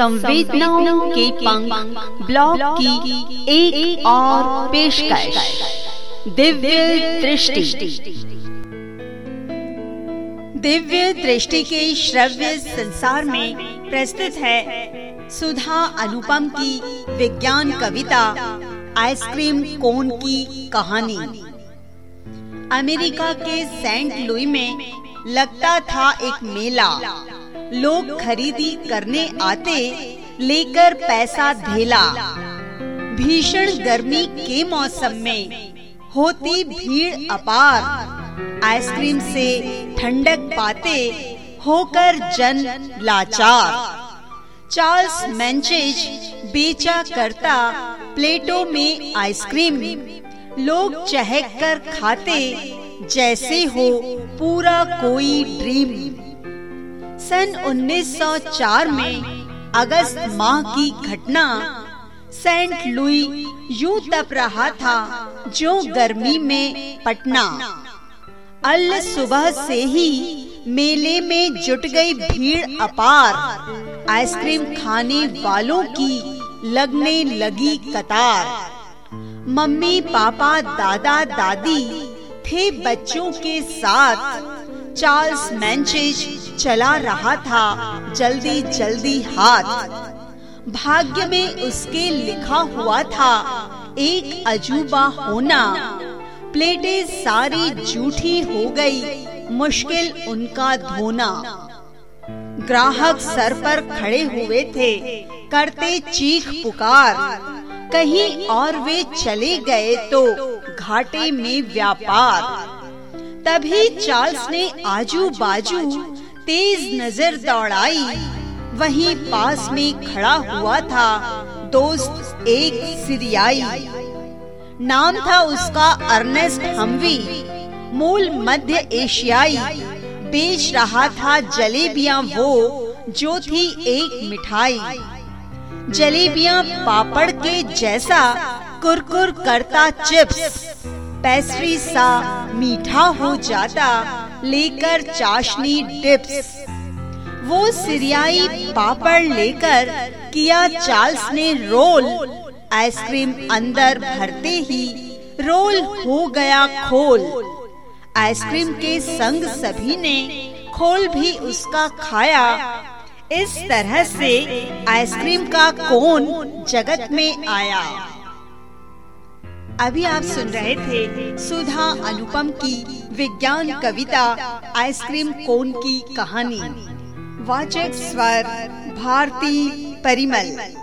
संवेदनाओं के पंख ब्लॉग की एक, एक और पेशकश। दिव्य दृष्टि। दिव्य दृष्टि के श्रव्य संसार में प्रस्तुत है सुधा अनुपम की विज्ञान कविता आइसक्रीम कोन की कहानी। अमेरिका के सेंट लुई में लगता था एक मेला। लोग खरीदी करने आते, लेकर पैसा धेला भीषण गर्मी के मौसम में होती भीड़ अपार। आइसक्रीम से ठंडक पाते होकर जन लाचार। चार्ल्स मैंचेज बेचा करता प्लेटों में आइसक्रीम। लोग चहक कर खाते, जैसे हो पूरा कोई ड्रीम। सन 1904 में अगस्त माह की घटना सेंट लुई यूँ तप रहा था, जो गर्मी में पटना। अल सुबह से ही मेले में जुट गई भीड़ अपार। आइसक्रीम खाने वालों की लगने लगी कतार। मम्मी, पापा, दादा, दादी थे बच्चों के साथ। चार्ल्स मैंचेज चला रहा था, जल्दी जल्दी हाथ। भाग्य में उसके लिखा हुआ था, एक अजूबा होना। प्लेटें सारी जूठी हो गई, मुश्किल उनका धोना। ग्राहक सर पर खड़े हुए थे, करते चीख पुकार। कहीं और वे चले गए तो घाटे में व्यापार। तभी चार्ल्स ने आजू बाजू तेज नज़र दौड़ाई। वहीं पास में खड़ा हुआ था दोस्त एक सीरियाई। नाम था उसका अर्नेस्ट हमवी। मूल मध्य एशियाई। बेच रहा था जलेबियाँ वो, जो थी एक मिठाई। जलेबियाँ पापड़ के जैसा कुरकुर करता चिप्स। पेस्ट्री सा मीठा हो जाता। लेकर चाशनी डिप्स वो सिरियाई पापड़ लेकर किया चार्ल्स ने रोल। आइसक्रीम अंदर भरते ही रोल हो गया खोल। आइसक्रीम के संग सभी ने खोल भी उसका खाया। इस तरह से आइसक्रीम का कोन जगत में आया? अभी आप सुन रहे थे सुधा अनुपम की विज्ञान कविता, आइसक्रीम कोन की कहानी। वाचक स्वर, भारती परिमल।